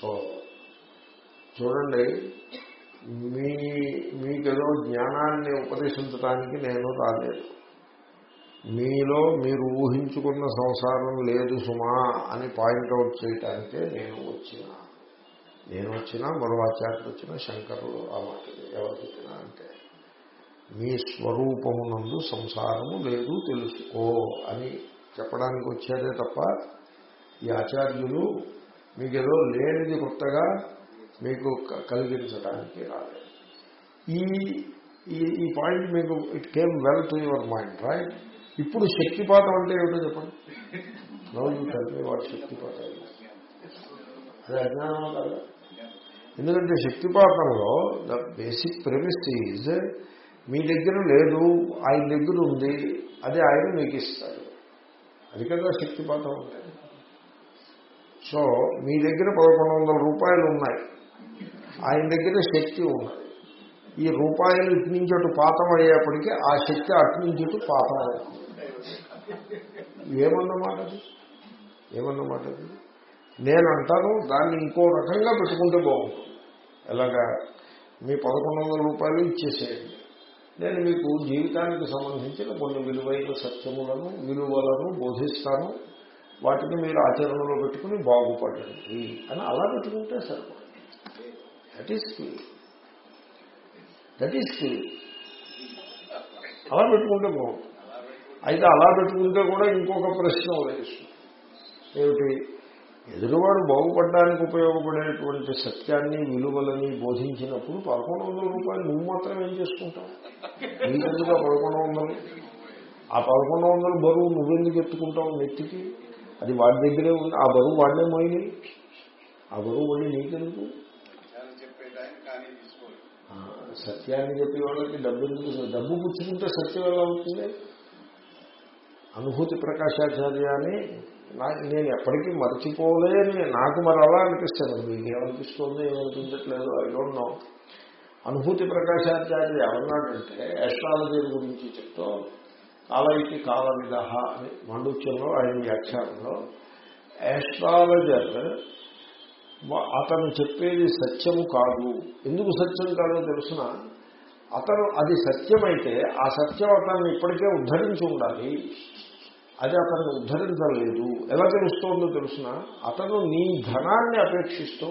So చూడండి మీ మీకేదో జ్ఞానాన్ని ఉపదేశించడానికి నేను రాలేదు. మీలో మీరు ఊహించుకున్న సంసారం లేదు సుమా అని పాయింట్అవుట్ చేయటానికే నేను వచ్చిన. నేను వచ్చినా మరో ఆచార్యులు వచ్చిన శంకరులు ఆ మాట ఎవరు చెప్పినా అంటే మీ స్వరూపమునందు సంసారము లేదు తెలుసుకో అని చెప్పడానికి వచ్చారే తప్ప ఈ ఆచార్యులు మీకేదో లేనిది కొత్తగా మీకు కలిగించడానికి రాలేదు. ఈ ఈ- ఈ పాయింట్ మీకు it came well to your mind right ఇప్పుడు శక్తిపాతం అంటే ఏమిటో చెప్పండి. నవ్వు యూ వాడు శక్తిపాతం అదే అజ్ఞానం కదా. ఎందుకంటే శక్తిపాతంలో ద బేసిక్ ప్రెమిస్ ఈజ్ మీ దగ్గర లేదు ఆయన దగ్గర ఉంది అదే ఆయన మీకు ఇస్తారు అది కదా శక్తిపాతం. అంటే సో మీ దగ్గర పదకొండు వందల రూపాయలు ఉన్నాయి. ఆయన దగ్గర శక్తి ఉన్నది ఈ రూపాయలు ఇటు నుంచి అటు పాతం అయ్యేప్పటికీ ఆ శక్తి అటు నుంచి అటు పాతం అవుతుంది. ఏమన్నమాట అది ఏమన్నమాట అది నేను అంటాను దాన్ని ఇంకో రకంగా పెట్టుకుంటే బాగుంటుంది. ఎలాగా? మీ పదకొండు వందల రూపాయలు ఇచ్చేసేయండి. నేను మీకు జీవితానికి సంబంధించిన కొన్ని విలువైన సత్యములను విలువలను బోధిస్తాను. వాటిని మీరు ఆచరణలో పెట్టుకుని బాగుపడండి అని అలా పెట్టుకుంటే సరిపడండి that is clear that is అలా పెట్టుకుంటే బాగుంటుంది. అయితే అలా పెట్టుకుంటే కూడా ఇంకొక ప్రశ్న ఉదయిస్తుంది. ఏమిటి? ఎదురువాడు బాగుపడడానికి ఉపయోగపడేటువంటి సత్యాన్ని విలువలని బోధించినప్పుడు పదకొండు వందల రూపాయలు నువ్వు మాత్రం ఏం చేసుకుంటావు? నీకెందుకు ఆ పదకొండు వందలు? ఆ పదకొండు వందలు బరువు నువ్వెందుకు ఎత్తుకుంటావు నెత్తికి? అది వాడి దగ్గరే ఉంది. ఆ బరువు వాడినే మోయిని ఆ బరువు మళ్ళీ నీకెందుకు? సత్యాన్ని చెప్పే వాళ్ళకి డబ్బు ఎందుకు? డబ్బు పుచ్చుకుంటే సత్యం ఎలా అవుతుంది అనుభూతి ప్రకాశాచార్య అని నేను ఎప్పటికీ మర్చిపోలేని నాకు మరి అలా అనిపిస్తుంది. మీకు ఏమనిపిస్తుంది ఏమనిపించట్లేదు? ఐ డోంట్ నో అనుభూతి ప్రకాశాచార్య ఏమన్నాడంటే ఎస్ట్రాలజీ గురించి చెప్తూ కాలైకి కాలవిధ అని మండుత్యంలో ఆయన వ్యాఖ్యానంలో ఆస్ట్రాలజర్ అతను చెప్పేది సత్యము కాదు. ఎందుకు సత్యం కాదో తెలుసిన? అతను అది సత్యమైతే ఆ సత్యం అతన్ని ఇప్పటికే ఉద్ధరించి ఉండాలి. అది అతన్ని ఉద్ధరించలేదు ఎలా తెలుస్తోందో తెలుసిన? అతను నీ ధనాన్ని అపేక్షిస్తూ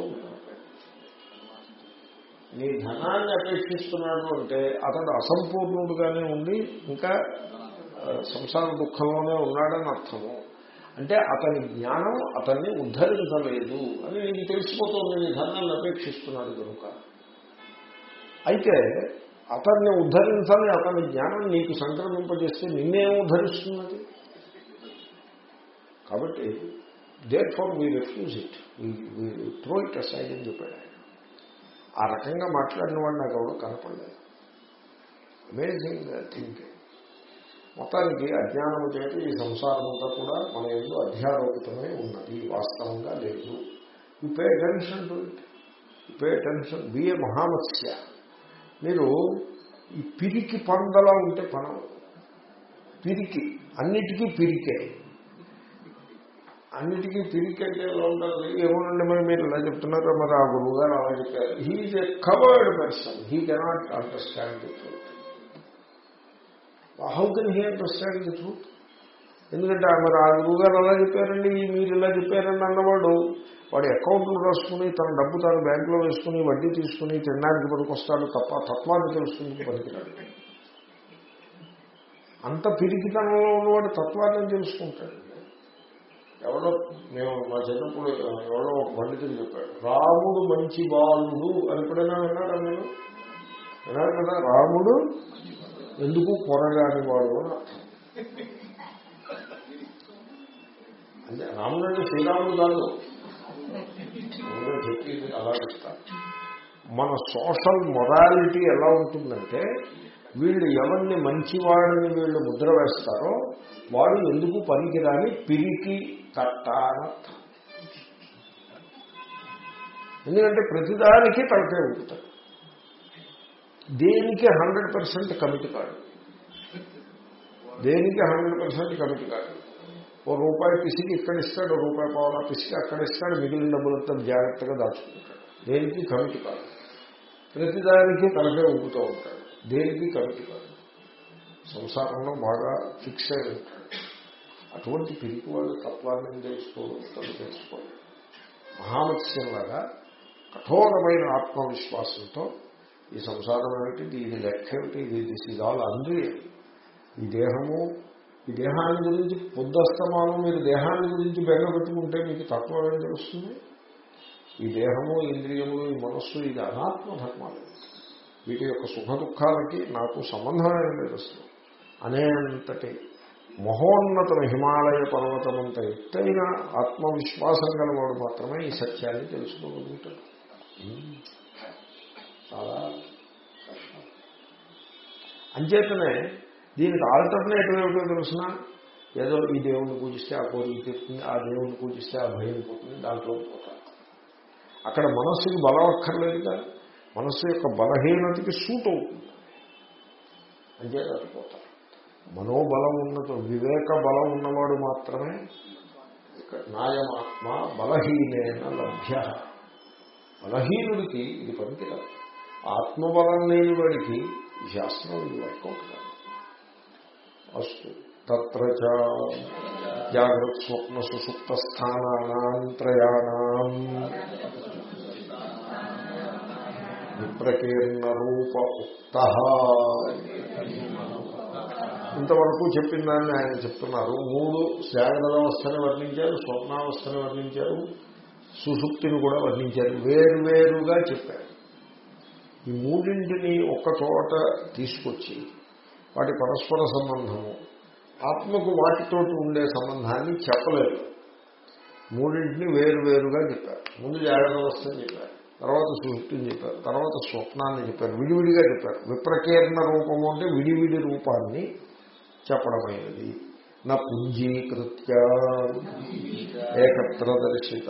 నీ ధనాన్ని అపేక్షిస్తున్నాడు అంటే అతడు అసంపూర్ణుడుగానే ఉండి ఇంకా సంసార దుఃఖంలోనే ఉన్నాడని అర్థము. అంటే అతని జ్ఞానం అతన్ని ఉద్ధరించలేదు అని నీకు తెలిసిపోతుంది నీ ధనాన్ని అపేక్షిస్తున్నాడు కనుక. అయితే అతన్ని ఉద్ధరించాలి అతని జ్ఞానం నీకు సంక్రమింపజేస్తే నిన్నేం ఉద్ధరిస్తున్నది? కాబట్టి that far we refuse it throw it aside అని చెప్పాడు ఆయన. ఆ రకంగా మాట్లాడిన వాడు నాకు ఎవరు కనపడలేదు. అమేజింగ్ థింకింగ్ మొత్తానికి అజ్ఞానము చేత ఈ సంసారం అంతా కూడా మన ఎందు అధ్యారోపితమై ఉన్నది. వాస్తవంగా లేదు. You pay attention to it you pay attention BA మహామత్స్య మీరు ఈ పిరికి పందలా ఉంటే పనం. పిరికి. అన్నిటికీ పిరికే. అన్నిటికీ పిరికి అంటే ఎలా ఉండాలి? ఏమోనండి మరి మీరు ఇలా చెప్తున్నారో మరి ఆ గురువు గారు అలా చెప్పారు. He's a covered person he cannot understand the truth how can he understand the truth ఎందుకంటే మరి ఆ గురువు గారు అలా చెప్పారండి మీరు ఇలా చెప్పారండి అన్నవాడు వాడి అకౌంట్లు రాసుకుని తన డబ్బు తాను బ్యాంకులో వేసుకుని వడ్డీ తీసుకుని తినడానికి పనికొస్తాడు తప్ప తత్వాన్ని తెలుసుకుని పనికిరాడు. అంత పిరికితనంలో ఉన్నవాడు తత్వాన్ని తెలుసుకుంటాడు. ఎవడో మేము మా చిన్నప్పుడు ఎవడో ఒక పండితుడు చెప్పాడు రాముడు మంచి బాలుడు అని ఎప్పుడైనా విన్నారా మీరు? విన్నారు కదా? రాముడు ఎందుకు కొరగాని వాడు అంటే రాముడు అంటే శ్రీరాముడు కాదు. చెప్పి అలా చెప్తారు. మన సోషల్ మొరాలిటీ ఎలా ఉంటుందంటే వీళ్ళు ఎవరిని మంచివాడిని వీళ్ళు ముద్ర వేస్తారో వాడు ఎందుకు పనికిరాని పిరికి కట్ట ఎందుకంటే ప్రతిదానికి తలకే ఉంటాడు దేనికి హండ్రెడ్ పర్సెంట్ కమిట్ కాడు దేనికి హండ్రెడ్ పర్సెంట్ కమిట్ కాదు. ఓ రూపాయి పిసికి ఇక్కడ ఇస్తాడు ఓ రూపాయి పావులా పిసికి అక్కడ ఇస్తాడు మిగిలిన డబ్బులంతా జాగ్రత్తగా దాచుకుంటాడు. దేనికి కమిటీ కాదు. ప్రతిదానికి తలకే ఊపుతూ ఉంటాడు. దేనికి కమిటీ కాదు. సంసారంలో బాగా ఫిక్స్ అయి ఉంటాడు. అటువంటి పిరికి వాళ్ళు తత్వాన్ని తెలుసుకోవడం తను తెలుసుకోవాలి. మహామత్స్యంలాగా కఠోరమైన ఆత్మవిశ్వాసంతో ఈ సంసారం ఏమిటి? ఇది లెక్క ఏమిటి? ఇది దిస్ ఇది ఆల్ అంద్రియ ఈ దేహము ఈ దేహాన్ని గురించి పొద్దస్తమానం మీరు దేహాన్ని గురించి బెంగపెట్టుకుంటే మీకు తత్వం ఏం తెలుస్తుంది? ఈ దేహము ఇంద్రియము ఈ మనస్సు ఇది అనాత్మ ధర్మాలు. వీటి యొక్క సుఖ దుఃఖాలకి నాకు సంబంధం ఏం లేదు అనేంతటి మహోన్నతం హిమాలయ పర్వతమంత ఎత్తైన ఆత్మవిశ్వాసం గలవాడు మాత్రమే ఈ సత్యాన్ని తెలుసుకోగలుగుతాడు. చాలా కష్టం. అంచేతనే దీనికి ఆల్టర్నేటివ్ ఏమిటో తెలుసిన ఏదో ఈ దేవుణ్ణి పూజిస్తే ఆ కోరిక తీరుతుంది ఆ దేవుణ్ణి పూజిస్తే ఆ భయం పోతుంది దాంట్లో పోతారు. అక్కడ మనస్సుకి బలం అక్కర్లేదుగా మనస్సు యొక్క బలహీనతకి సూట్ అవుతుంది. అంటే అది పోతారు. మనోబలం ఉన్నతో వివేక బలం ఉన్నవాడు మాత్రమే నాయమాత్మ బలహీనేన లభ్య. బలహీనుడికి ఇది పనికిరాదు. ఆత్మబలం లేని వాడికి శాస్త్రం వర్కౌట్ కాదు. అస్తు తత్ర జాగ్రత్త స్వప్న సుషుప్త స్థానాంత్రయాణం విప్రకీర్ణ రూప ఉక్త. ఇంతవరకు చెప్పిన దాన్ని ఆయన చెప్తున్నారు. మూడు జాగ్రత్త అవస్థని వర్ణించారు స్వప్నావస్థని వర్ణించారు సుషుప్తిని కూడా వర్ణించారు. వేరువేరుగా చెప్పారు. ఈ మూడింటిని ఒక్క చోట తీసుకొచ్చి వాటి పరస్పర సంబంధము ఆత్మకు వాటితో ఉండే సంబంధాన్ని చెప్పలేదు. మూడింటిని వేరువేరుగా చెప్పారు. ముందు జాగ్రత్త అవస్థని చెప్పారు. తర్వాత సుషుప్తిని చెప్పారు. తర్వాత స్వప్నాన్ని చెప్పారు. విడివిడిగా చెప్పారు. విప్రకీర్ణ రూపము అంటే విడివిడి రూపాన్ని చెప్పడమైనది. నా పుంజీకృత్య ఏకత్ర దర్శిత.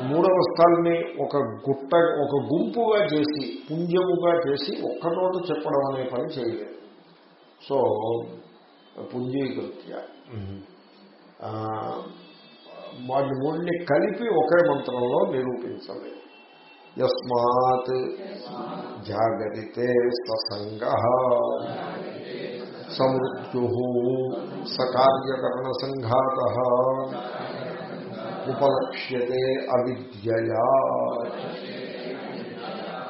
మూడవ స్థాన్ని ఒక గుట్ట ఒక గుంపుగా చేసి పుంజముగా చేసి ఒక్కటోట చెప్పడం అనే పని చేయలేదు. సో పుంజీకృత్య. వాటి మూడిని కలిపి ఒకే మంత్రంలో నిరూపించలేదు. యస్మాత్ జాగరితే ససంగ. సమృత్యు సకార్యకరణ సంఘాత ఉపలక్ష్యతే అవిద్యయా.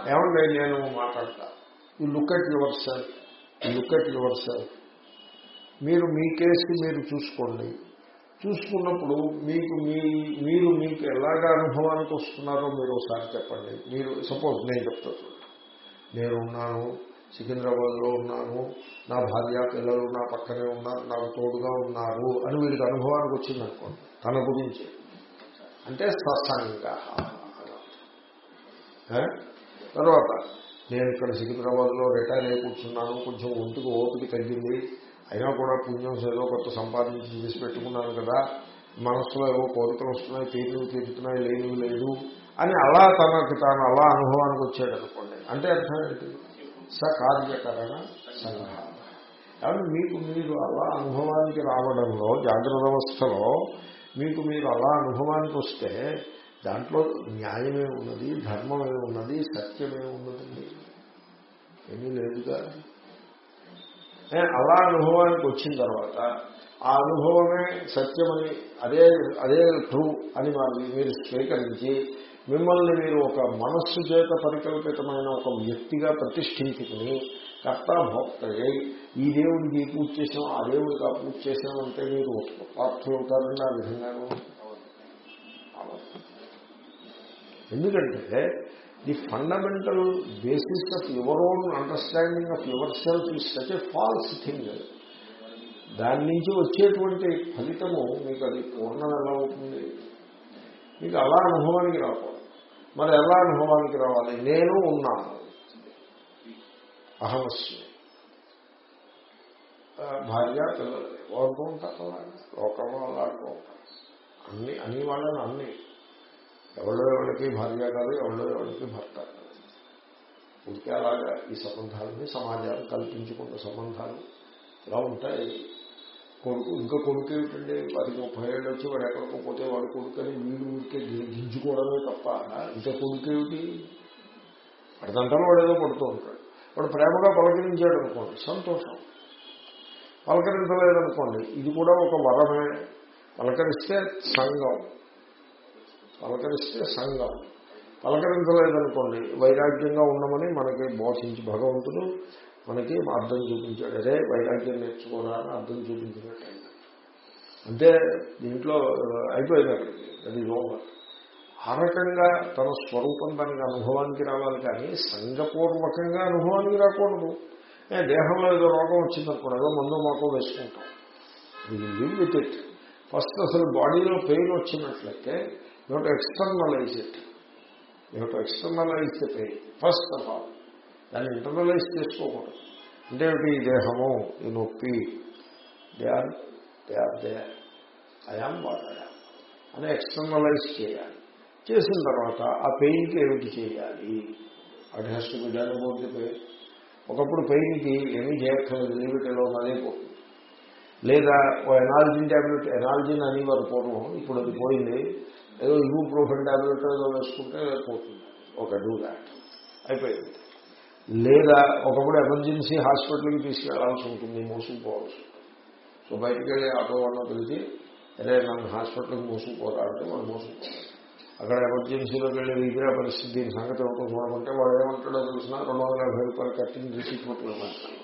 ఏమంటే నేను మాట్లాడతా? ఈ లుక్ అట్ యువర్ సెల్ఫ్ ఈ లుక్ అట్ యువర్ సెల్ఫ్ మీరు మీ కేసు మీరు చూసుకోండి. చూసుకున్నప్పుడు మీకు మీ మీరు మీకు ఎలాగా అనుభవానికి వస్తున్నారో మీరు ఒకసారి చెప్పండి. మీరు సపోజ్ నేను చెప్తాను. నేనున్నాను సికింద్రాబాద్లో ఉన్నాను నా భార్య పిల్లలు నా పక్కనే ఉన్నారు నాకు తోడుగా ఉన్నారు అని వీడికి అనుభవానికి వచ్చిందనుకోండి తన గురించి. అంటే సత్సంగ తర్వాత నేను ఇక్కడ సికింద్రాబాద్లో రిటైర్ అయి కూర్చున్నాను కొంచెం ఒంటికి ఓపిక తగ్గింది. అయినా కూడా పుణ్యం ఏదో కొత్త సంపాదించి చేసి పెట్టుకున్నాను కదా. మనస్సులో ఏవో కోరికలు వస్తున్నాయి తీరులు తీరుతున్నాయి లేనివి లేదు అని అలా తనకి తాను అలా అనుభవానికి వచ్చాడు అనుకోండి. అంటే అర్థం ఏంటి? సకార్యకరణ సంఘ కాబట్టి మీకు మీరు అలా అనుభవానికి రావడంలో జాగ్రత్త అవస్థలో మీకు మీరు అలా అనుభవానికి వస్తే దాంట్లో న్యాయమే ఉన్నది ధర్మమే ఉన్నది సత్యమే ఉన్నదండి. ఏమీ లేదుగా. అలా అనుభవానికి వచ్చిన తర్వాత ఆ అనుభవమే సత్యమని అదే అదే ట్రూ అని మరి మీరు స్వీకరించి మిమ్మల్ని మీరు ఒక మనస్సు చేత పరికల్పితమైన ఒక వ్యక్తిగా ప్రతిష్ఠించుకుని కర్త భోక్తయ్యి ఈ దేవుడికి ఈ పూజ చేసాం ఆ దేవుడికి ఆ పూజ చేసాం అంటే మీరు పార్థులు అవుతారండి ఆ విధంగాను ఎందుకంటే the fundamental basis of your own understanding of yourself is such a false thing. దాని నుంచి వచ్చేటువంటి ఫలితము మీకు అది పూర్ణం ఎలా అవుతుంది? మీకు అలా అనుభవానికి రాకూడదు. మరి ఎలా అనుభవానికి రావాలి? నేను ఉన్నాను. అహమస్మి భార్య పిల్లలు ఎవరికో ఉంటారు అలాగా లోకంలో అలా ఉంటారు అన్ని అన్ని వాళ్ళని అన్ని ఎవరో ఎవరికి భార్య కాదు ఎవరో ఎవరికి భర్త కాదు ఉడికే అలాగా ఈ సంబంధాలని సమాజాలు కల్పించుకున్న సంబంధాలు ఇలా ఉంటాయి కొడుకు ఇంకా కొడుకు ఏమిటండి వాడికి ముప్పై ఏళ్ళు వచ్చి వాడు ఎక్కడికో పోతే వాడు కొడుకు అని వీడు ఊరికే గి- గింజుకోవడమే తప్ప ఇంకా కొడుకు ఏమిటి వాడిదంటాను వాడు ఏదో పడుతూ ఉంటాడు వాడు ప్రేమగా పలకరించాడు అనుకోండి సంతోషం. పలకరించలేదనుకోండి ఇది కూడా ఒక వరమే. పలకరిస్తే సంఘం. పలకరిస్తే సంఘం. పలకరించలేదనుకోండి వైరాగ్యంగా ఉండమని మనకి బోధించి భగవంతుడు మనకి అర్థం చూపించాడు. అదే వైరాగ్యం నేర్చుకోరా అని అర్థం చూపించినట్టు. అంటే దీంట్లో అయిపోయింది అక్కడికి అది ఓవర్ ఆ రకంగా తన స్వరూపం దానికి అనుభవానికి రావాలి కానీ సంఘపూర్వకంగా అనుభవానికి రాకూడదు. దేహంలో ఏదో రోగం వచ్చిందనుకోండి ఏదో మందు మాకో వేసుకుంటాం. లివ్ విత్ ఇట్ ఫస్ట్ అసలు బాడీలో పెయిన్ వచ్చినట్లయితే you to externalise it you to externalise the pain first of all దాన్ని ఇంటర్నలైజ్ చేసుకోకూడదు. అంటే ఈ దేహము ఈ నొప్పి they are they are they I am what I am అని ఎక్స్టర్నలైజ్ చేయాలి. చేసిన తర్వాత ఆ పెయిన్కి ఏమిటి చేయాలి? It has to be done about the pain ఒకప్పుడు పెయిన్కి ఏమీ చేయక్కర్లేదు లీవిటలో అదే పోతుంది. లేదా ఓ ఎనాలజిన్ ట్యాబ్లెట్ ఎనాలజిన్ అని వారు పూర్వం ఇప్పుడు అది పోయింది ఏదో ఇబుప్రోఫెన్ ట్యాబ్లెట్ ఏదో వేసుకుంటే పోతుంది. ఒక డూ దాట్. అయిపోయింది. లేదా ఒకప్పుడు ఎమర్జెన్సీ హాస్పిటల్కి తీసుకెళ్ళాల్సి ఉంటుంది మోసుకుపోవాల్సి ఉంటుంది. సో బయటికి వెళ్ళి ఆటో వాళ్ళని తెలిసి అరే నన్ను హాస్పిటల్కి మోసుకుపోరా అంటే వాడు మోసుకుపోవాలి. అక్కడ ఎమర్జెన్సీలోకి వెళ్ళి విగ్రహ పరిస్థితి దీని సంగతి ఎవరితో చూడమంటే వాడు ఏమంటాడో తెలిసిన రెండు వందల యాభై రూపాయలు కట్టిన రిసీట్ పట్టుకోమంటాడు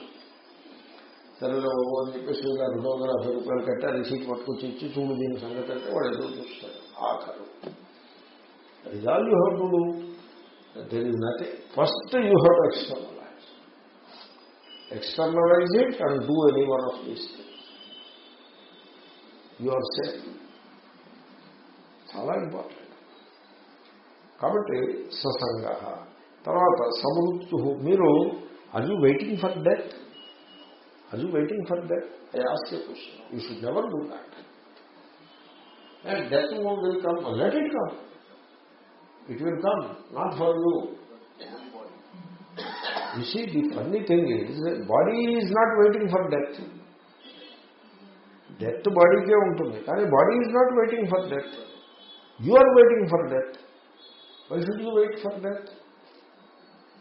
సరేలే బాబు అని చెప్పేసి రెండు వందల యాభై రూపాయలు కట్టి ఆ రిసీట్ పట్టుకొచ్చి ఇచ్చి చూడు దీని సంగతి అంటే వాడు ఎదురు చూస్తాడు. ఆఖరు. అది all you have to do there is nothing first you have to externalise externalise it and do any one of these things you are safe చాలా ఇంపార్టెంట్ కాబట్టి ససంగ తర్వాత సమృద్ధు మీరు are you waiting for death are you waiting for death I ask you question you should never do that and death will come let it come it will come not for you you see the funny thing is body is not waiting for death death బాడీకే ఉంటుంది కానీ body is not waiting for death you are waiting for death why should you wait for death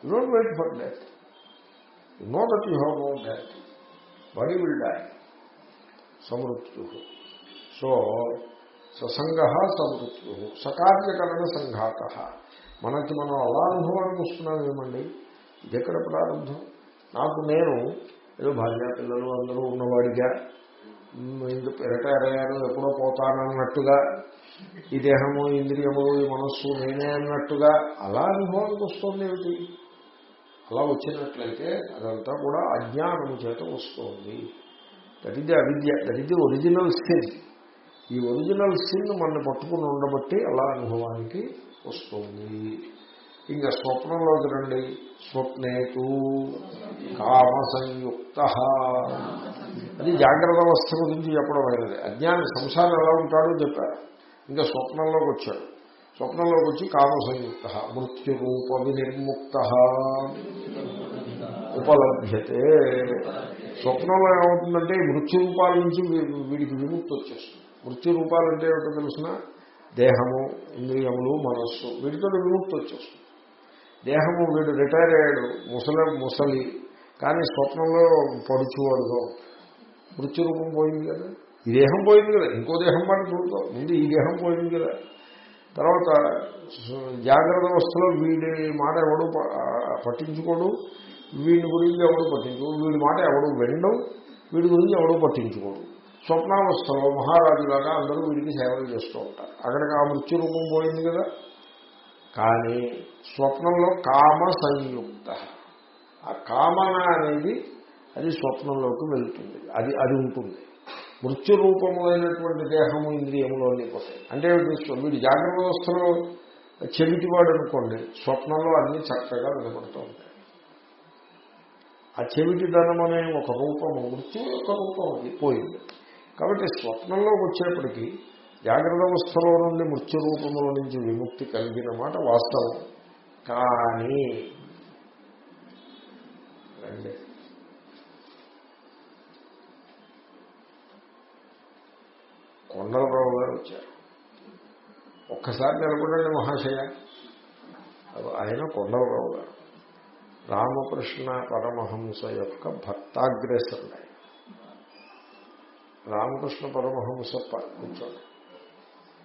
you don't wait for death you know that you have no death body will die సమృత్యు సో ససంగ సమృత్యు సకార్యకరణ సంఘాత మనకి మనం అలా అనుభవానికి వస్తున్నాం ఏమండి? ఎక్కడ ప్రారంభం. నాకు నేను ఏదో భార్య పిల్లలు అందరూ ఉన్నవాడిగా ఇంక రిటైర్ అయ్యాను ఎప్పుడో పోతానన్నట్టుగా ఈ దేహము ఇంద్రియము ఈ మనస్సు నేనే అన్నట్టుగా అలా అనుభవానికి వస్తుంది ఏమిటి? అలా వచ్చినట్లయితే అదంతా కూడా అజ్ఞానం చేత వస్తుంది. దట్ ఇది అవిద్య దట్ ఇది ఒరిజినల్ సిన్ ఈ ఒరిజినల్ సిన్ మన పట్టుకుని ఉండబట్టి అలా అనుభవానికి వస్తుంది. ఇంకా స్వప్నంలోకి రండి. స్వప్నేతు కామ సంయుక్త అది జాగ్రత్త అవస్థ గురించి చెప్పడం అయినది. అజ్ఞాని సంసారం ఎలా ఉంటాడో చెప్పారు. ఇంకా స్వప్నంలోకి వచ్చాడు. స్వప్నంలోకి వచ్చి కామ సంయుక్త మృత్యురూప వినిర్ముక్త ఉపలభ్యతే. స్వప్నంలో ఏమవుతుందంటే మృత్యు రూపాల నుంచి వీడికి విముక్తి వచ్చేస్తుంది. మృత్యు రూపాలు అంటే ఏమిటో తెలిసిన? దేహము ఇంద్రియములు మనస్సు. వీటితో విముక్తి వచ్చేస్తుంది. దేహము వీడు రిటైర్ అయ్యాడు ముసలి ముసలి. కానీ స్వప్నంలో పడుచువాడుగా మృత్యు రూపం పోయింది కదా. ఈ దేహం పోయింది కదా ఇంకో దేహం మాట చూడతాం. ముందు ఈ దేహం పోయింది కదా. తర్వాత జాగ్రత్త అవస్థలో వీడి మాట ఎవడు ప- పట్టించుకోడు. వీడి గురించి ఎవడు పట్టించుకోడు. వీడి మాట ఎవడు వినడం. వీడి గురించి ఎవడు పట్టించుకోడు. స్వప్నావస్థలో మహారాజులాగా అందరూ వీడికి సేవలు చేస్తూ ఉంటారు. అక్కడికి ఆ మృత్యు రూపం పోయింది కదా. కానీ స్వప్నంలో కామ సంయుక్త. ఆ కామన అనేది అది స్వప్నంలోకి వెళ్తుంది. అది అది ఉంటుంది. మృత్యురూపములైనటువంటి దేహము ఇంద్రియములు అన్నీ పోతాయి. అంటే వీడు జాగ్రత్త వ్యవస్థలో చెవిటివాడు అనుకోండి స్వప్నంలో అన్ని చక్కగా వినపడుతూ ఉంటాయి. ఆ చెవిటిదనం అనే ఒక రూపము మృత్యు యొక్క రూపం అది పోయింది. కాబట్టి స్వప్నంలోకి వచ్చేప్పటికీ జాగ్రత్త అవస్థలో నుండి మృత్యు రూపంలో నుంచి విముక్తి కలిగిన మాట వాస్తవం. కానీ కొండలరావు గారు వచ్చారు. ఒక్కసారి నిలబడండి మహాశయ. ఆయన కొండలరావు గారు. రామకృష్ణ పరమహంస యొక్క భక్తాగ్రేసరుడు ఆయన. రామకృష్ణ పరమహంస కూర్చోండి.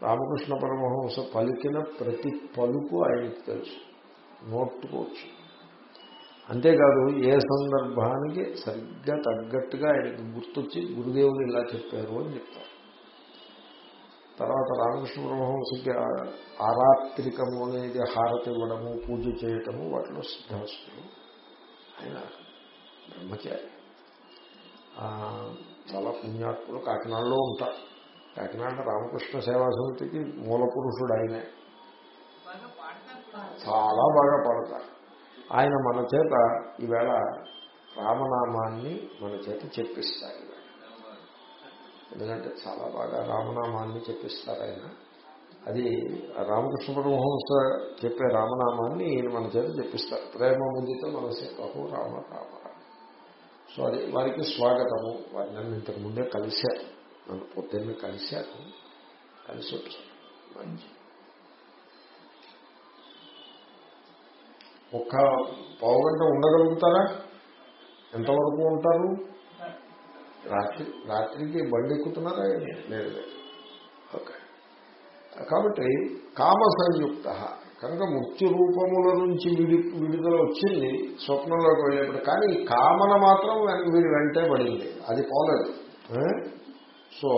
రామకృష్ణ పరమహంస పలికిన ప్రతి పలుకు ఆయనకు తెలుసు. నోట్టుకోవచ్చు అంతేకాదు ఏ సందర్భానికి సరిగ్గా తగ్గట్టుగా ఆయనకి గుర్తొచ్చి గురుదేవులు ఇలా చెప్పారు అని చెప్తారు. తర్వాత రామకృష్ణ పరమహంసకి ఆరాత్రికము అనేది హారతి ఇవ్వడము పూజ చేయటము వాటిలో సిద్ధాస్తులు ఆయన బ్రహ్మచారి. చాలా పుణ్యాత్ములు కాకినాడలో ఉంటారు కాకినాడ రామకృష్ణ సేవా సమితికి మూల పురుషుడు ఆయనే. చాలా బాగా పడతారు. ఆయన మన చేత ఈవేళ రామనామాన్ని మన చేత చెప్పిస్తారు. ఎందుకంటే చాలా బాగా రామనామాన్ని చెప్పిస్తారు ఆయన అది రామకృష్ణ పరమహంస చెప్పే రామనామాన్ని ఈయన మన చేత చెప్పిస్తారు. ప్రేమ ముందుతో మనసే కహు రామ రామ. రామ సో అది వారికి స్వాగతము. వారిని నన్ను ఇంతకు ముందే కలిశారు. నన్ను పొద్దున్నే కలిశారు. కలిసి వచ్చారు. మంచి. ఒక్క పావుగంట ఉండగలుగుతారా? ఎంతవరకు ఉంటారు? రాత్రి రాత్రికి బండి ఎక్కుతున్నారా లేదు లేదు. ఓకే. కాబట్టి కామ సంయుక్త కనుక మృత్యు రూపముల నుంచి విడి విడుదల వచ్చింది స్వప్నంలోకి వెళ్ళేప్పుడు. కానీ కామన మాత్రం వీడి వెంటే పడింది. అది పోలేదు. సో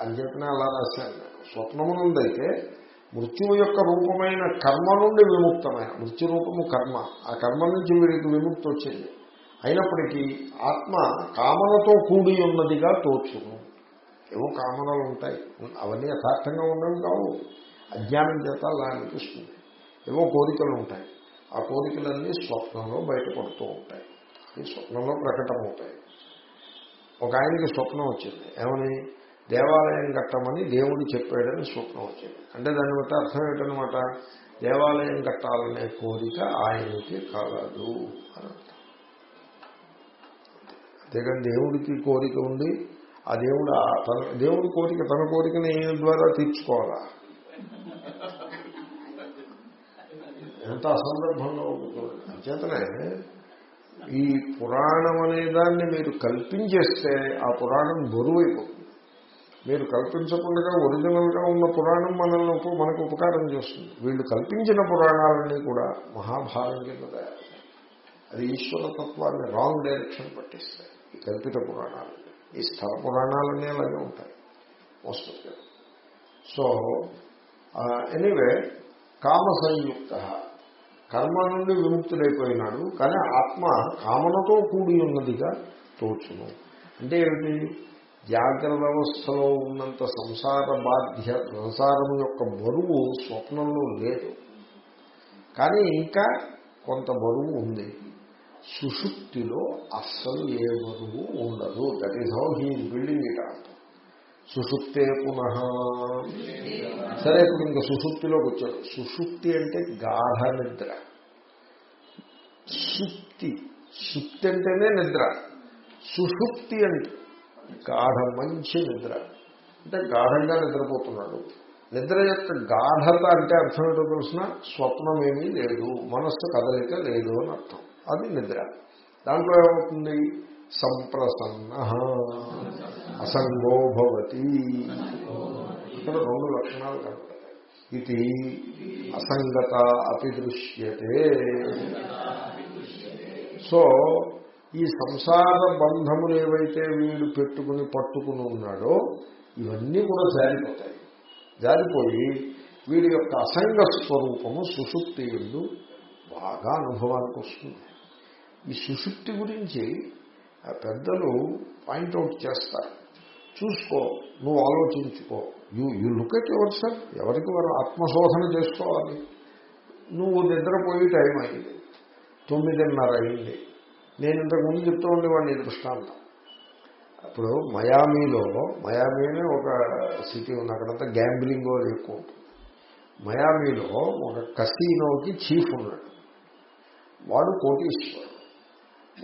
అని చెప్పినా అలా రాశాను నేను. స్వప్నము నుండైతే మృత్యువు యొక్క రూపమైన కర్మ నుండి విముక్తమైన మృత్యు రూపము కర్మ. ఆ కర్మ నుంచి వీడికి విముక్తి వచ్చింది. అయినప్పటికీ ఆత్మ కామనతో కూడి ఉన్నదిగా తోచును ఏవో కామనలు ఉంటాయి. అవన్నీ యథార్థంగా ఉండవు కావు అజ్ఞానం చేత అలా అనిపిస్తుంది. ఏవో కోరికలు ఉంటాయి. ఆ కోరికలన్నీ స్వప్నంలో బయటపడుతూ ఉంటాయి. అవి స్వప్నంలో ప్రకటమవుతాయి. ఒక ఆయనకి స్వప్నం వచ్చింది. ఏమని? దేవాలయం కట్టమని దేవుడు చెప్పాడని స్వప్నం వచ్చింది. అంటే దాన్ని బట్టి అర్థం ఏంటనమాట దేవాలయం కట్టాలనే కోరిక ఆయనకి కలదు అని అంతేకాని దేవుడికి కోరిక ఉంది ఆ దేవుడు ఆ తన దేవుడి కోరిక తన కోరికని ఏ ద్వారా తీర్చుకోవాలా? ఎంత అసందర్భంగా ఉంటుంది అంచేతనే ఈ పురాణం అనే దాన్ని మీరు కల్పించేస్తే ఆ పురాణం బరువైపోతుంది. మీరు కల్పించకుండా ఒరిజినల్గా ఉన్న పురాణం మనల్ని మనకు ఉపకారం చేస్తుంది. వీళ్ళు కల్పించిన పురాణాలన్నీ కూడా మహాభారం కింద అది ఈశ్వర తత్వాన్ని రాంగ్ డైరెక్షన్ పట్టిస్తాయి. కల్పిత పురాణాలు. ఈ స్థల పురాణాలన్నీ అలాగే ఉంటాయి. మోస్ట్ సో ఎనీవే కామ సంయుక్త కర్మ నుండి విముక్తుడైపోయినాడు కానీ ఆత్మ కామనతో కూడి ఉన్నదిగా తోచును. అంటే ఏమిటి? జాగ్రత్త వ్యవస్థలో ఉన్నంత సంసార బాధ్య సంసారం యొక్క బరువు స్వప్నంలో లేదు. కానీ ఇంకా కొంత బరువు ఉంది. సుషుప్తిలో అస్సలు ఏ ఉండదు. That is how he building it up సుషుప్తే పునః. సరే ఇప్పుడు ఇంకా సుషుప్తిలోకి వచ్చాడు. సుషుప్తి అంటే గాఢ నిద్ర. సుప్తి. సుప్తి అంటేనే నిద్ర. సుషుప్తి అంటే గాఢ మంచి నిద్ర. అంటే గాఢంగా నిద్రపోతున్నాడు. నిద్ర యొక్క గాఢత అంటే అర్థం ఏంటో తెలిసిన? స్వప్నమేమీ లేదు. మనస్సు కదలిక లేదు అని అర్థం. అది నిద్ర. దాంట్లో ఏమవుతుంది? సంప్రసన్న అసంగో భవతి. ఇక్కడ రెండు లక్షణాలు కనపడతాయి. ఇది అసంగత అతి దృశ్యతే సో ఈ సంసార బంధములు ఏవైతే వీడు పెట్టుకుని పట్టుకుని ఉన్నాడో ఇవన్నీ కూడా జారిపోతాయి. జారిపోయి వీడి యొక్క అసంగ స్వరూపము సుషుప్తి ఎందు బాగా అనుభవానికి వస్తుంది ఈ సుషుప్తి గురించి ఆ పెద్దలు పాయింట్అవుట్ చేస్తారు. చూసుకో నువ్వు ఆలోచించుకో. You you look at your sir ఎవరికి వారు ఆత్మశోధన చేసుకోవాలి? నువ్వు నిద్రపోయి టైం అయింది. తొమ్మిదిన్నర అయింది. నేను ఇంతకు ముందు చెప్తూ ఉండేవాడిని దృష్టాంతం. అప్పుడు మయామీలో మయామీనే ఒక సిటీ ఉంది. అక్కడంతా గ్యాంబ్లింగ్ అది ఎక్కువ ఉంటుంది. మయామీలో ఒక కసీనోకి చీఫ్ ఉన్నాడు. వాడు కోటీశ్వరుడు.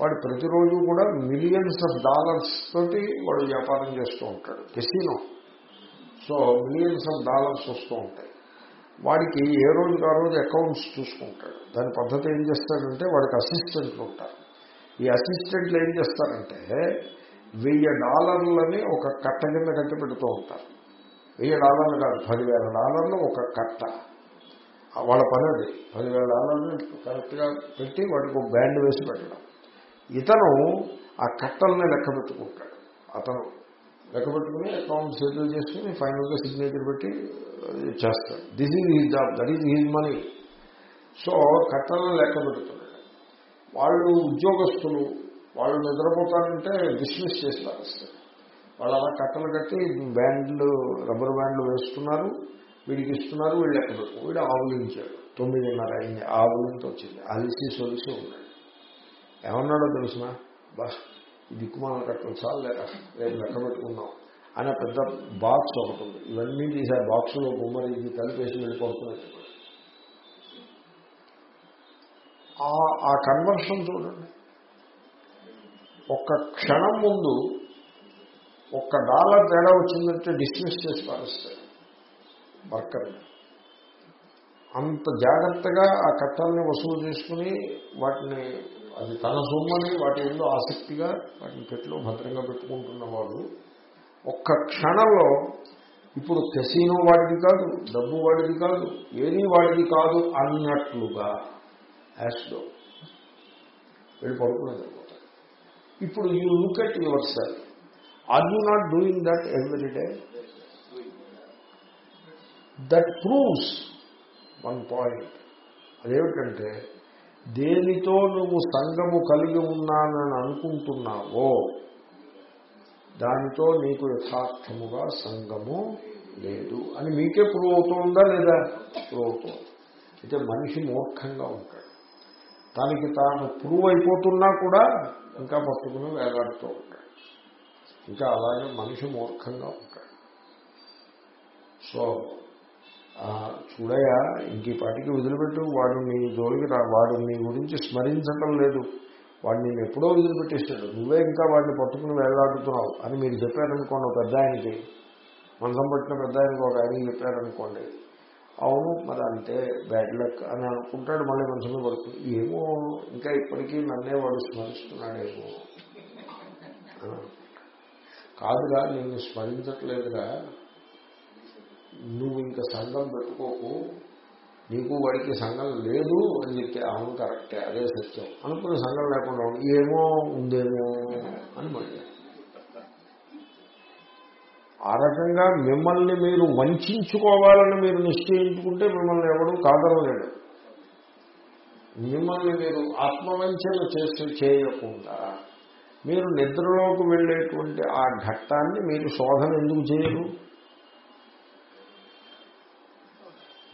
వాడు ప్రతిరోజు కూడా మిలియన్స్ ఆఫ్ డాలర్స్ తోటి వాడు వ్యాపారం చేస్తూ ఉంటాడు. Casino so millions of dollars వస్తూ ఉంటాయి. వాడికి ఏ రోజు ఆ రోజు అకౌంట్స్ చూసుకుంటాడు. దాని పద్ధతి ఏం చేస్తాడంటే వాడికి అసిస్టెంట్లు ఉంటారు. ఈ అసిస్టెంట్లు ఏం చేస్తారంటే వెయ్యి డాలర్లని ఒక కట్ట కింద కట్టి పెడుతూ ఉంటారు. వెయ్యి డాలర్లు కాదు పదివేల డాలర్లు ఒక కట్ట. వాళ్ళ పని అది. పదివేల డాలర్లు కరెక్ట్గా పెట్టి వాడికి ఒక బ్యాండ్ వేసి పెట్టడం. ఇతను ఆ కట్టల్ని లెక్క పెట్టుకుంటాడు అతను లెక్క పెట్టుకుని అకౌంట్ సెటిల్ చేసుకుని ఫైనల్గా సిగ్నేచర్ పెట్టి చేస్తాడు. This is his job that is his money so కట్టలను లెక్క పెడుతున్నాడు వాళ్ళు ఉద్యోగస్తులు వాళ్ళు నిద్రపోతారంటే డిస్మిస్ చేసి వాళ్ళు అలా కట్టలు కట్టి బ్యాండ్లు రబ్బర్ బ్యాండ్లు వేస్తున్నారు వీడికి ఇస్తున్నారు వీళ్ళు లెక్క పెట్టు వీడు ఆవులించాడు. తొమ్మిదిన్నర అయింది ఆవులింతో వచ్చింది. అలిసి సొలిసి ఉన్నాడు. ఏమన్నాడో తెలుసిన? బా ఈ దిక్కుమాల కట్టలు చాలు లేక రేపు లెక్క పెట్టుకుందాం అనే పెద్ద బాక్స్ ఒకటి ఉంది ఇవన్నీ తీసారు బాక్స్లో బొమ్మలు ఇది కలిపేసి వెళ్ళిపోతున్నాయి ఆ కన్వర్షన్ చూడండి. ఒక్క క్షణం ముందు ఒక్క డాలర్ తేడా వచ్చిందంటే డిస్మిస్ చేసి పారేస్తాడు వర్కర్. అంత జాగ్రత్తగా ఆ కట్టాలని వసూలు చేసుకుని వాటిని అది తన సొమ్మని వాటి ఎందు ఆసక్తిగా వాటిని పెట్టిలో భద్రంగా పెట్టుకుంటున్నవాడు ఒక్క క్షణంలో ఇప్పుడు కెసీనో వాడిది కాదు డబ్బు వాడిది కాదు ఏది వాడిది కాదు అన్నట్లుగా యాస్లో వెళ్ళి పడుకునేది అనమాట ఇప్పుడు you look at yourself are you not doing that every day? That proves one point. అదేమిటంటే దేనితో నువ్వు సంగము కలిగి ఉన్నానని అనుకుంటున్నావో దానితో నీకు యథార్థముగా సంగము లేదు అని మీకే ప్రూవ్ అవుతుందా లేదా? ప్రూవ్ అవుతుంది. అయితే మనిషి మూర్ఖంగా ఉంటాడు. తనకి తాను ప్రూవ్ అయిపోతున్నా కూడా ఇంకా పట్టుకుని వేలాడుతూ ఉంటాడు. ఇంకా అలాగే మనిషి మూర్ఖంగా ఉంటాడు. సో చూడయా ఇంక పాటికి వదిలిపెట్టు వాడు నీ జోలికి రా వాడు నీ గురించి స్మరించటం లేదు. వాడు నేను ఎప్పుడో వదిలిపెట్టేశాడు. నువ్వే ఇంకా వాడిని పట్టుకుని వెళ్ళాడుతున్నావు అని మీరు చెప్పారనుకోండి ఒక పెద్ద ఆయనకి మనసం పట్టిన పెద్ద ఆయనకి ఒక ఆయన చెప్పారనుకోండి. అవును మరి అంతే బ్యాడ్ లక్ అని అనుకుంటాడు మళ్ళీ మనసులో పడుతుంది ఏమో ఇంకా ఇప్పటికీ నన్నే వాడు స్మరిస్తున్నాడేమో. కాదుగా నేను స్మరించట్లేదుగా నువ్వు ఇంకా సంఘం పెట్టుకోకు నీకు వాడికి సంఘం లేదు అని చెప్తే అవును కరెక్టే అదే సత్యం. అనుకున్న సంఘం లేకుండా ఏమో ఉందేమో అని మళ్ళీ. ఆ రకంగా మిమ్మల్ని మీరు వంచుకోవాలని మీరు నిశ్చయించుకుంటే మిమ్మల్ని ఎవడు కాదనలేడు. మిమ్మల్ని మీరు ఆత్మవంచన చేసి చేయకుండా మీరు నిద్రలోకి వెళ్ళేటువంటి ఆ ఘట్టాన్ని మీరు శోధన ఎందుకు చేయరు?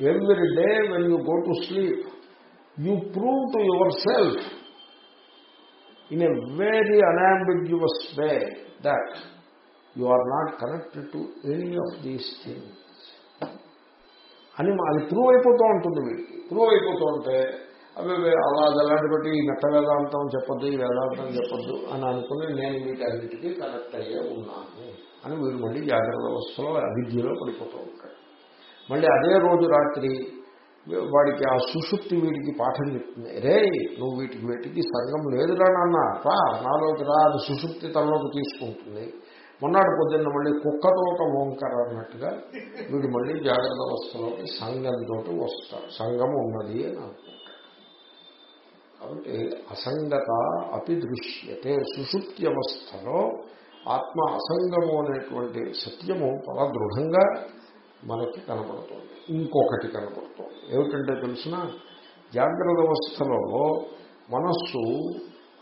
Every day when you go to sleep you prove to yourself in a very unambiguous way that you are not connected to any of these things అని అది ప్రూవ్ అయిపోతూ ఉంటుంది వీడికి. ప్రూవ్ అయిపోతూ ఉంటే అవి అలా అలాంటి బట్టి ఈ మెట్ట వేదాంతం చెప్పొద్దు ఈ వేదాంతం చెప్పొద్దు అని అనుకుని నేను వీటన్నిటికీ కనెక్ట్ అయ్యే ఉన్నాను అని వీడు మళ్ళీ జాగ్రత్త వ్యవస్థలో అవిద్యలో పడిపోతూ ఉంటాడు. మళ్ళీ అదే రోజు రాత్రి వాడికి ఆ సుషుప్తి వీడికి పాఠం చెప్తుంది. రే నువ్వు వీటికి వీటికి సంఘం లేదురా నాన్న రా నాలోకి రా అది సుషుప్తి తనలోకి తీసుకుంటుంది. మొన్నటి పొద్దున్న మళ్ళీ కుక్కతో ఒక ఓంకర అన్నట్టుగా వీడు మళ్ళీ జాగ్రత్త అవస్థలోకి సంఘంతో వస్తాడు. సంఘం ఉన్నది అని కాబట్టి అసంగత అతి దృశ్యతే సుషుప్తి అవస్థలో ఆత్మ అసంగము అనేటువంటి సత్యము చాలా దృఢంగా మనకి కనపడుతుంది. ఇంకొకటి కనపడుతుంది. ఏమిటంటే తెలిసిన? జాగ్రత్త అవస్థలో మనస్సు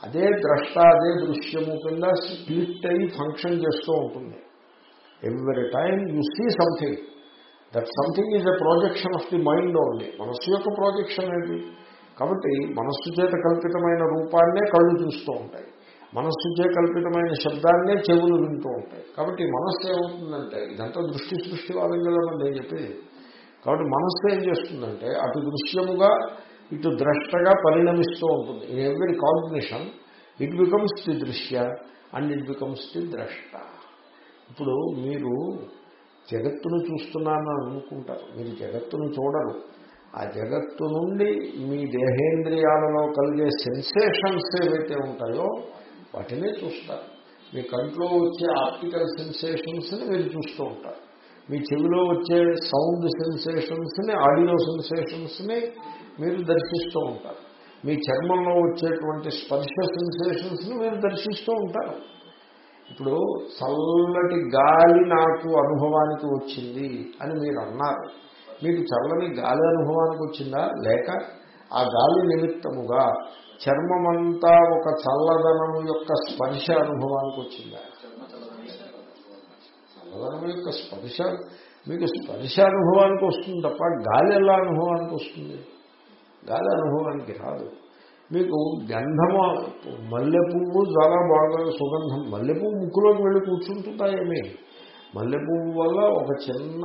అదే ద్రష్ట అదే దృశ్యము కింద స్ప్లిట్ అయ్యి ఫంక్షన్ చేస్తూ ఉంటుంది. Every time you see something that something is a projection of the mind only మనస్సు యొక్క ప్రాజెక్షన్ ఏది? కాబట్టి మనస్సు చేత కల్పితమైన రూపాన్నే కళ్ళు చూస్తూ ఉంటాయి. మనస్సుచే కల్పితమైన శబ్దాన్నే చెవులు వింటూ ఉంటాయి. కాబట్టి మనస్సు ఏమవుతుందంటే ఇదంతా దృష్టి సృష్టి వాదం కదా నేను చెప్పేది. కాబట్టి మనస్సు ఏం చేస్తుందంటే అటు దృశ్యముగా ఇటు ద్రష్టగా పరిణమిస్తూ ఉంటుంది. In every combination it becomes the దృశ్య అండ్ ఇట్ బికమ్స్ ది ద్రష్ట. ఇప్పుడు మీరు జగత్తును చూస్తున్నానని అనుకుంటారు. మీరు జగత్తును చూడరు. ఆ జగత్తు నుండి మీ దేహేంద్రియాలలో కలిగే సెన్సేషన్స్ ఏవైతే ఉంటాయో వాటినే చూస్తారు. మీ కంట్లో వచ్చే ఆప్టికల్ సెన్సేషన్స్ని మీరు చూస్తూ ఉంటారు. మీ చెవిలో వచ్చే సౌండ్ సెన్సేషన్స్ని ఆడియో సెన్సేషన్స్ని మీరు దర్శిస్తూ ఉంటారు. మీ చర్మంలో వచ్చేటువంటి స్పర్శ సెన్సేషన్స్ని మీరు దర్శిస్తూ ఉంటారు. ఇప్పుడు చల్లటి గాలి నాకు అనుభవానికి వచ్చింది అని మీరు అన్నారు. మీకు చల్లని గాలి అనుభవానికి వచ్చిందా? లేక ఆ గాలి నిమిత్తముగా చర్మమంతా ఒక చల్లదనం యొక్క స్పర్శ అనుభవానికి వచ్చిందా? చల్లదనం యొక్క స్పర్శ మీకు స్పర్శ అనుభవానికి వస్తుంది తప్ప గాలి ఎలా అనుభవానికి వస్తుంది? గాలి అనుభవానికి రాదు. మీకు గంధము మల్లె పువ్వు చాలా బాగా సుగంధం. మల్లె పువ్వు ముక్కులోకి వెళ్ళి కూర్చుంటుంటాయేమి? మల్లె పువ్వు వల్ల ఒక చిన్న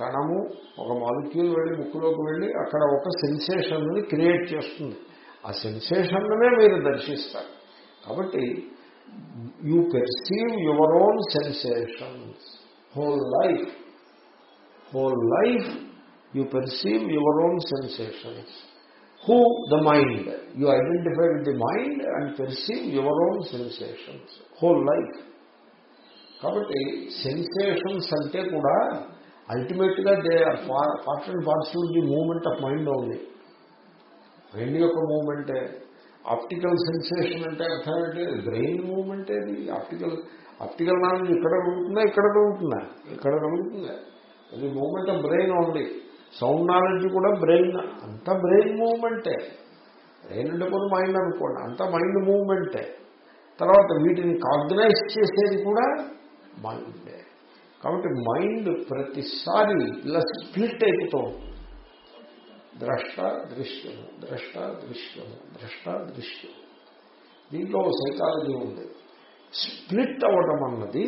కణము ఒక మాలిక్యూల్ వెళ్ళి ముక్కులోకి వెళ్ళి అక్కడ ఒక సెన్సేషన్ని క్రియేట్ చేస్తుంది. ఆ సెన్సేషన్నే మీరు దర్శిస్తారు. కాబట్టి you perceive your own sensations whole life whole life you perceive your own sensations who the mind you identify with the mind and perceive your own sensations whole life కాబట్టి సెన్సేషన్స్ అంటే కూడా అల్టిమేట్గా they are part and parcel the moment of mind only brain యొక్క మూమెంటే optical sensation అంటే అర్థం ఏంటి? Brain moment ఏది? ఆప్టికల్ ఆప్టికల్ నాలెడ్జ్ ఇక్కడ కలుగుతుందా ఇక్కడ కలుగుతుందా ఇక్కడ కలుగుతుందా అది moment brain only sound knowledge కూడా బ్రెయిన్ అంతా బ్రెయిన్ మూమెంటే బ్రెయిన్ అంటే కొన్ని మైండ్ అనుకోండి. అంతా మైండ్ మూమెంటే తర్వాత వీటిని కాగ్నైజ్ చేసేది కూడా మైండే కాబట్టి మైండ్ ప్రతిసారి ఇలా స్ప్లిట్ అయిపోతూ ఉంటుంది. ద్రష్ట దృశ్యము ద్రష్ట దృశ్యము ద్రష్ట దృశ్యము దీంట్లో సైకాలజీ ఉంది. స్ప్లిట్ అవ్వడం అన్నది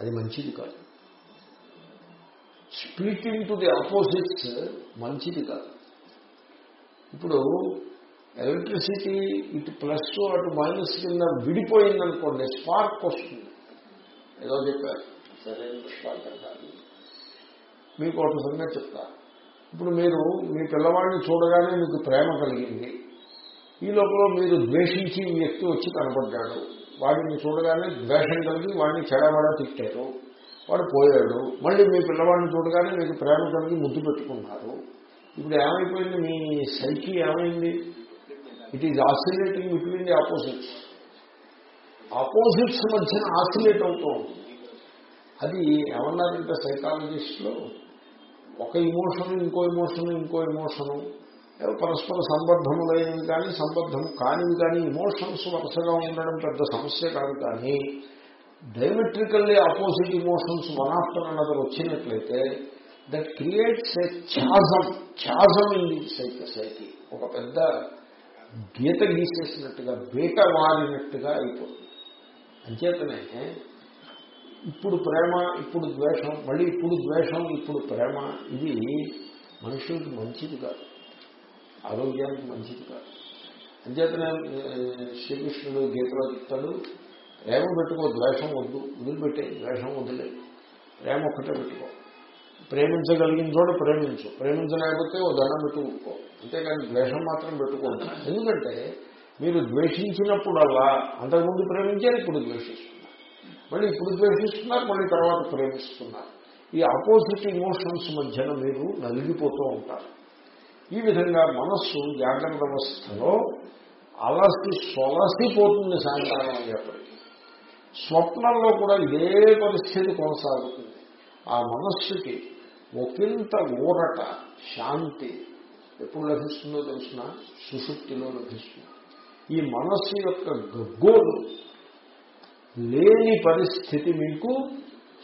అది మంచిది కాదు. స్ప్లిటింగ్ టు ది ఆపోజిట్స్ మంచిది కాదు. ఇప్పుడు ఎలక్ట్రిసిటీ ఇటు ప్లస్ అటు మైనస్ కింద విడిపోయిందనుకోండి స్పార్క్ వస్తుంది. ఏదో చెప్పారు. సరే స్పార్క్ అంటారు మీకు ఒక సంగతి చెప్తా. ఇప్పుడు మీరు మీ పిల్లవాడిని చూడగానే మీకు ప్రేమ కలిగింది. ఈ లోపల మీరు ద్వేషించి ఈ వ్యక్తి వచ్చి కనపడ్డాడు. వాడిని చూడగానే ద్వేషం కలిగి వాడిని చెడబడా తిట్టారు వాడు పోయాడు. మళ్ళీ మీ పిల్లవాడిని చూడగానే మీకు ప్రేమ కలిగి ముద్దు పెట్టుకున్నారు. ఇప్పుడు ఏమైపోయింది? మీ సైకి ఏమైంది? It is oscillating between the opposites opposites మధ్యన ఆసిలేట్ అవుతూ ఉంటుంది అది ఏమన్నారంటే సైకాలజిస్ట్లో ఒక ఇమోషన్ ఇంకో ఇమోషన్ ఇంకో ఇమోషను పరస్పర సంబద్ధములైనవి కానీ సంబద్ధం కానివి కానీ ఇమోషన్స్ వరుసగా ఉండడం పెద్ద సమస్య కాదు కానీ diametrically opposite emotions one after another వచ్చినట్లయితే that creates a chasm chasm in the ఒక పెద్ద గీత గీసేసినట్టుగా బీట మారినట్టుగా అయిపోతుంది. అంచేతనే ఇప్పుడు ప్రేమ ఇప్పుడు ద్వేషం మళ్ళీ ఇప్పుడు ద్వేషం ఇప్పుడు ప్రేమ ఇది మనుషులకి మంచిది కాదు. ఆరోగ్యానికి మంచిది కాదు. అంచేతనే శ్రీకృష్ణుడు గీతలో చెప్తాడు ప్రేమ పెట్టుకో ద్వేషం వద్దు వదిలిపెట్టే ద్వేషం వదిలేదు ప్రేమ ఒక్కటే పెట్టుకో. ప్రేమించగలిగిన చోట ప్రేమించు. ప్రేమించలేకపోతే ఓ దండం పెట్టుకో అంతేకాని ద్వేషం మాత్రం పెట్టుకోండి ఎందుకంటే మీరు ద్వేషించినప్పుడల్లా అంతకుముందు ప్రేమించారు ఇప్పుడు ద్వేషిస్తుంది మళ్ళీ ఇప్పుడు ద్వేషిస్తున్నారు మళ్ళీ తర్వాత ప్రేమిస్తున్నారు. ఈ ఆపోజిట్ ఇమోషన్స్ మధ్యన మీరు నలిగిపోతూ ఉంటారు. ఈ విధంగా మనస్సు జాగ్రత్త అవస్థలో అలసి సొలసిపోతుంది సాయంకాలం అయ్యేప్పటికీ. స్వప్నంలో కూడా ఇదే పరిస్థితి కొనసాగుతుంది. ఆ మనస్సుకి ఒకంత ఊరట శాంతి ఎప్పుడు లభిస్తుందో తెలిసిన? సుశుక్తిలో లభిస్తుంది. ఈ మనస్సు యొక్క గగ్గోలు లేని పరిస్థితి మీకు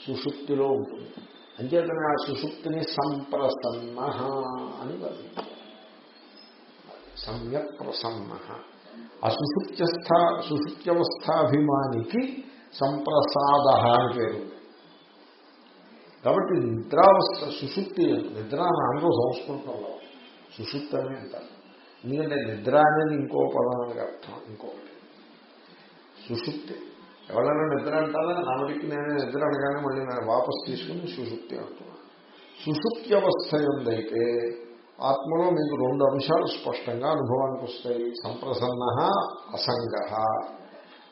సుషుప్తిలో ఉంటుంది. అంచేతనే ఆ సుషుప్తిని సంప్రసన్న అని సమ్యక్ ప్రసన్న. ఆ సుషుప్త్యస్థ సుషుప్త్యవస్థాభిమానికి సంప్రసాద అని పేరు. కాబట్టి నిద్రావస్థ సుషుప్తి నిద్ర అని అందరూ సంస్కృతంలో సుషుప్తి అని అంటారు. ఎందుకంటే నిద్ర అనేది ఇంకో పదానికి అర్థం ఇంకొకటి. సుషుప్తి. ఎవరైనా నిద్ర అంటారా? నామడికి నేనే నిద్ర అనగానే మళ్ళీ నేను వాపస్ తీసుకుని సుషుప్తి అంటున్నాను సుషుప్తి అవస్థ ఎందైతే ఆత్మలో మీకు రెండు అంశాలు స్పష్టంగా అనుభవానికి వస్తాయి. సంప్రసన్న అసంగ.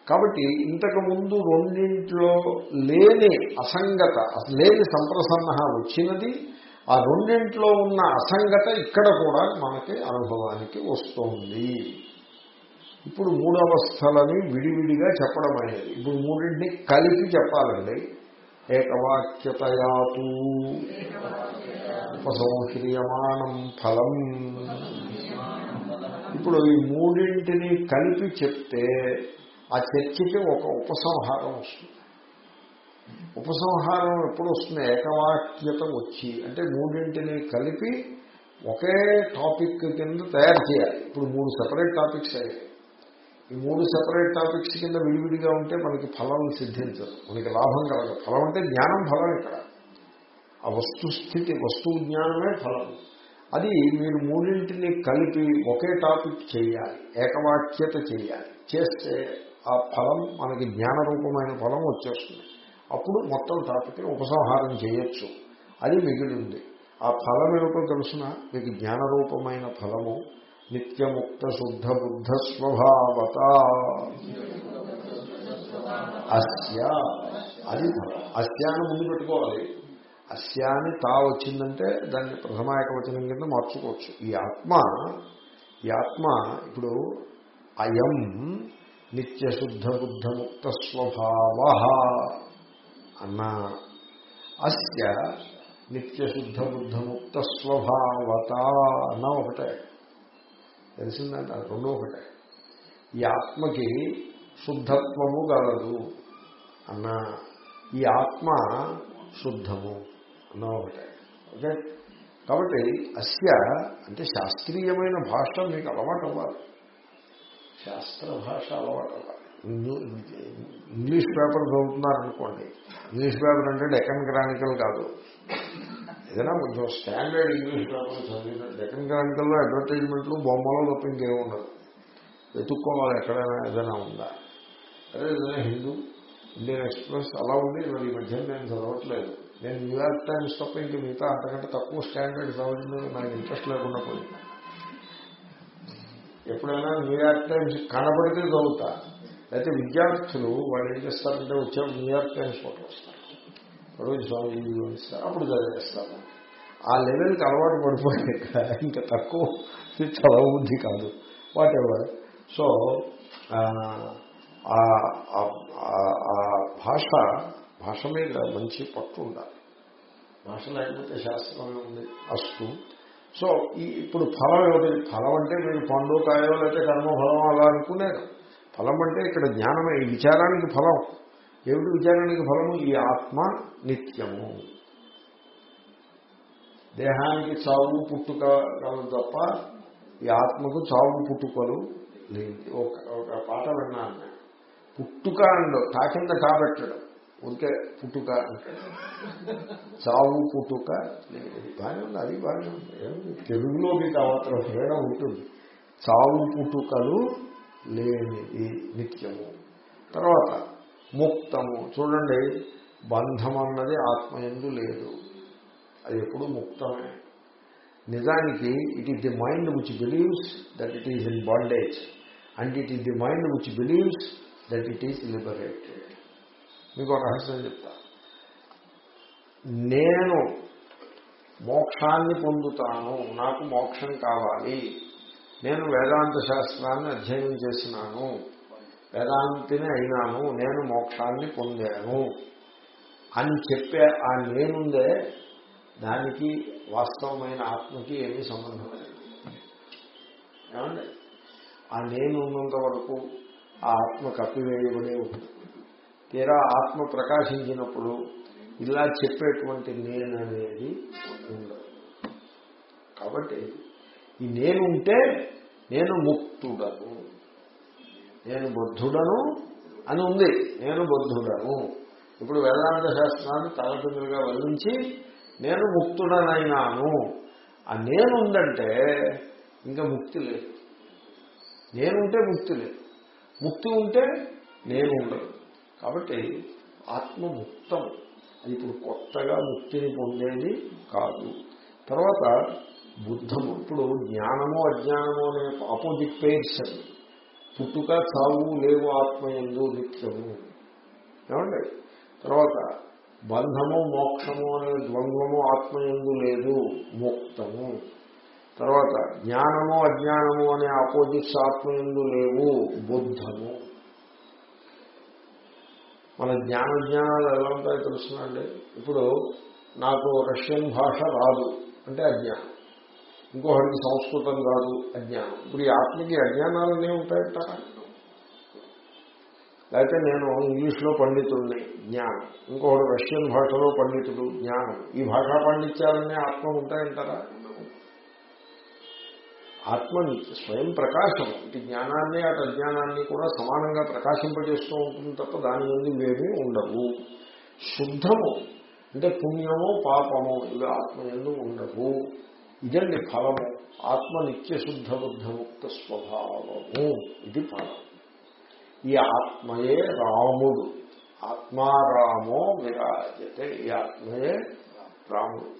కాబట్టి ఇంతకు ముందు రెండింట్లో లేని అసంగత లేని సంప్రసన్న వచ్చినది. ఆ రెండింట్లో ఉన్న అసంగత ఇక్కడ కూడా మనకి అనుభవానికి వస్తుంది. ఇప్పుడు మూడు అవస్థలని విడివిడిగా చెప్పడం అనేది. ఇప్పుడు మూడింటిని కలిపి చెప్పాలండి. ఏకవాక్యతయాతు ఉపసంహ్రియమాణం ఫలం. ఇప్పుడు ఈ మూడింటిని కలిపి చెప్తే ఆ చర్చకి ఒక ఉపసంహారం వస్తుంది. ఉపసంహారం ఎప్పుడు వస్తుంది? ఏకవాక్యత వచ్చి. అంటే మూడింటిని కలిపి ఒకే టాపిక్ కింద తయారు చేయాలి. ఇప్పుడు మూడు సెపరేట్ టాపిక్స్ అయ్యాయి. ఈ మూడు సెపరేట్ టాపిక్స్ కింద విడివిడిగా ఉంటే మనకి ఫలం సిద్ధించదు. మనకి లాభం కలగదు. ఫలం అంటే జ్ఞానం ఫలం ఇక్కడ. ఆ వస్తుస్థితి వస్తువు జ్ఞానమే ఫలం. అది మీరు మూడింటిని కలిపి ఒకే టాపిక్ చేయాలి. ఏకవాక్యత చేయాలి. చేస్తే ఆ ఫలం మనకి జ్ఞానరూపమైన ఫలం వచ్చేస్తుంది. అప్పుడు మొత్తం టాపిక్ని ఉపసంహారం చేయొచ్చు. అది మిగిలింది. ఆ ఫలం ఏమిటో తెలుసిన? మీకు జ్ఞానరూపమైన ఫలము నిత్యముక్త శుద్ధ బుద్ధ స్వభావత అస్య అది అస్యాన్ని ముందు పెట్టుకోవాలి. అస్యాన్ని తా వచ్చిందంటే దాన్ని ప్రథమాయకవచనం కింద మార్చుకోవచ్చు. ఈ ఆత్మ ఈ ఆత్మ ఇప్పుడు అయం నిత్యశుద్ధ బుద్ధముక్త స్వభావ అన్న. అస్య నిత్యశుద్ధ బుద్ధముక్త స్వభావత అన్న ఒకటే. తెలిసిందంటే రెండో ఒకటే. ఈ ఆత్మకి శుద్ధత్వము గలదు అన్న ఈ ఆత్మ శుద్ధము అన్న ఒకటే. ఓకే? కాబట్టి అస్య అంటే శాస్త్రీయమైన భాష మీకు అలవాటు అవ్వాలి. శాస్త్ర భాష అలవాటు అవ్వాలి. ఇంగ్లీష్ పేపర్ చదువుతున్నారనుకోండి. ఇంగ్లీష్ పేపర్ అంటే డెకన్ క్రానికల్ కాదు. ఏదైనా కొంచెం స్టాండర్డ్ ఇంగ్లీష్ పేపర్ చదివిన డెకన్ క్రానికల్లో అడ్వర్టైజ్మెంట్లు బొమ్మలో తప్ప ఇంకేం ఉండదు. వెతుక్కోవాలి ఎక్కడైనా ఏదైనా ఉందా? అదే ఏదైనా హిందూ ఇండియన్ ఎక్స్ప్రెస్ అలా ఉంది మరి ఈ మధ్య నేను చదవట్లేదు. నేను న్యూయార్క్ టైమ్స్ తప్ప ఇంక మిగతా అంతకంటే తక్కువ స్టాండర్డ్ చదవడం నాకు ఇంట్రెస్ట్ లేకుండా పోయింది. ఎప్పుడైనా న్యూయార్క్ టైమ్స్ కనబడితే చదువుతా. అయితే విద్యార్థులు వాళ్ళు ఏం చేస్తారంటే వచ్చే న్యూయార్క్ టైమ్స్ ఫోటో వస్తారు రోజు స్వామి ఇస్తారు? అప్పుడు చదివేస్తాము. ఆ లెవెల్కి అలవాటు పడిపోయాక ఇంకా తక్కువ చదవబుద్ధి కాదు. వాట్ ఎవర్ సో ఆ భాష భాష మీద మంచి పట్టు ఉండాలి. భాష లేకపోతే శాస్త్రమే ఉంది అస్తు. సో ఈ ఇప్పుడు ఫలం ఏమిటి? ఫలం అంటే మీరు పండు కాయో లేకపోతే కర్మఫలం అలా అనుకునేది ఫలం అంటే ఇక్కడ జ్ఞానమే విచారానికి ఫలం. ఏమిటి విచారణకి ఫలము? ఈ ఆత్మ నిత్యము. దేహానికి చావు పుట్టుక కలదు తప్ప ఈ ఆత్మకు చావు పుట్టుకలు లేదు ఒక ఒక పాట విన్నాను పుట్టుక అండు తా కింద కాబెట్టడం పుట్టుక అంటే. చావు పుట్టుక లేదు. బాగానే ఉంది అది బాగానే ఉంది. తెలుగులో మీకు అవతరం తేడా ఉంటుంది. చావు పుట్టుకలు లేనిది నిత్యము. తర్వాత ముక్తము. చూడండి బంధం అన్నది ఆత్మయందు లేదు. అది ఎప్పుడు ముక్తమే. నిజానికి it is the mind which believes that it is in bondage and it is the mind which believes that it is liberated. మీకు ఒక రహస్యం చెప్తా. నేను మోక్షాన్ని పొందుతాను నాకు మోక్షం కావాలి. నేను వేదాంత శాస్త్రాన్ని అధ్యయనం చేసినాను. వేదాంతిని అయినాను నేను మోక్షాన్ని పొందాను అని చెప్పే ఆ నేనుందే దానికి వాస్తవమైన ఆత్మకి ఏమీ సంబంధం లేదు. ఏమండి? ఆ నేను ఉన్నంత వరకు ఆ ఆత్మ కప్పివేయబడే ఉంటుంది తీరా ఆత్మ ప్రకాశించినప్పుడు ఇలా చెప్పేటువంటి నేను అనేది ఉండదు. కాబట్టి ఈ నేను ఉంటే నేను ముక్తుడను. నేను బుద్ధుడను అని ఉంది. నేను బుద్ధుడను. ఇప్పుడు వేదాంత శాస్త్రాన్ని తలకిందులుగా వర్ణించి నేను ముక్తుడనైనాను. ఆ నేనుందంటే ఇంకా ముక్తి లేదు. నేనుంటే ముక్తి లేదు. ముక్తి ఉంటే నేను ఉండదు కాబట్టి ఆత్మ ముక్తం అది ఇప్పుడు కొత్తగా ముక్తిని పొందేది కాదు. తర్వాత బుద్ధము. ఇప్పుడు జ్ఞానము అజ్ఞానము అనే ఆపోజిట్ పేర్స్ పుట్టుక చావు లేవు ఆత్మయందు నిత్యము. ఏమండి? తర్వాత బంధము మోక్షము అనే ద్వంద్వము ఆత్మయందు లేదు ముక్తము. తర్వాత జ్ఞానము అజ్ఞానము అనే ఆపోజిట్స్ ఆత్మయందు లేవు బుద్ధము. మన జ్ఞాన జ్ఞానాలు ఎలా ఉంటాయో తెలుసునండి ఇప్పుడు నాకు రష్యన్ భాష రాదు. అంటే అజ్ఞానం. ఇంకొకరికి సంస్కృతం కాదు అజ్ఞానం. ఇప్పుడు ఈ ఆత్మకి అజ్ఞానాలనే ఉంటాయంటారా లేకపోతే నేను ఇంగ్లీష్లో పండితుడిని జ్ఞానం. ఇంకొకటి రష్యన్ భాషలో పండితుడు జ్ఞానం. ఈ భాషా పండించాలనే ఆత్మ ఉంటాయంటారా? ఆత్మ స్వయం ప్రకాశం. ఇటు జ్ఞానాన్ని అటు అజ్ఞానాన్ని కూడా సమానంగా ప్రకాశింపజేస్తూ ఉంటుంది తప్ప దాని నుండి ఇవేమీ ఉండవు శుద్ధము అంటే పుణ్యము పాపము ఇవి ఆత్మ ఎందు ఉండవు. ఇదండి ఫలము ఆత్మ నిత్య శుద్ధ బుద్ధముక్త స్వభావము ఇది ఫలం ఈ ఆత్మయే రాముడు. ఆత్మారామో విరాజతే. ఈ ఆత్మయే రాముడు.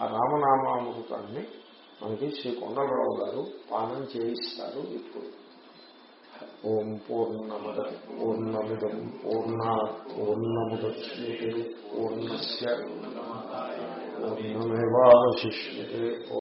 ఆ రామనామామృతాన్ని మనకి శ్రీ కొండలరావు గారు పానం చేయిస్తారు ఇప్పుడు. ఓం పూర్ణమద పూర్ణమిదం పూర్ణ పూర్ణముద్యే పూర్ణస్ పూర్ణమేవాశిష్యే